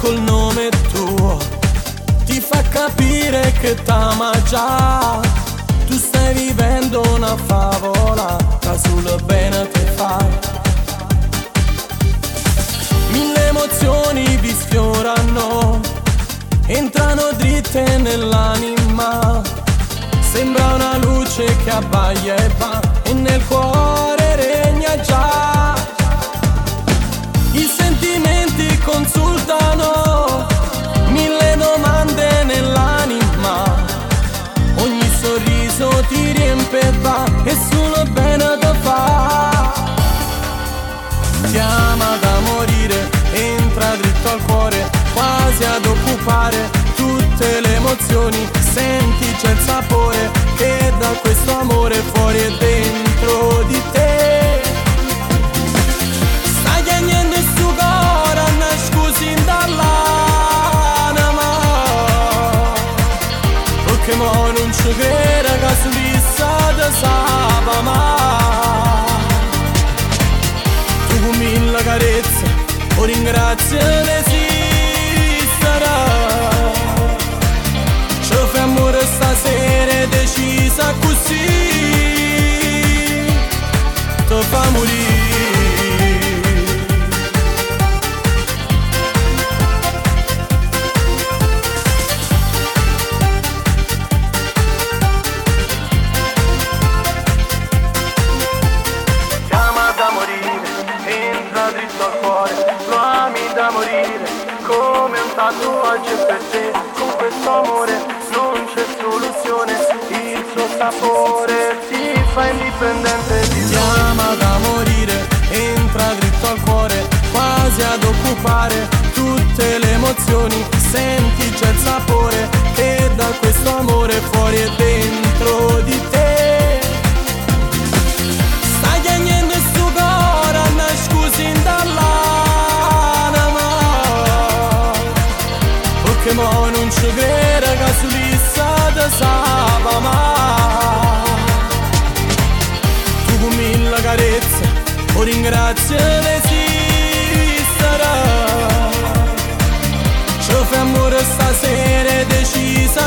col nome tuo ti fa capire che t'ama già. Tu stai vivendo una favola, ma sul bene che fai. Mille emozioni vi sfiorano, entrano dritte nell'anima. Sembra una luce che abbaglia e va, e nel cuore regna già. Quasi ad occupare tutte le emozioni. Senti c'è il sapore che da questo amore fuori e dentro di te. Stai chiedendo il suo cuore, nascosi dall'anima. Fa morire da morire, entra dritto al cuore, lo ami da morire, come un tatuaggio per te, tutte le emozioni, senti c'è il sapore che da questo amore fuori e dentro di te. Stai chiedendo il suo cuore, nascosi dall'anima. Mo non ci credo che su lista da Tu con mille carezze, o ringrazio Isa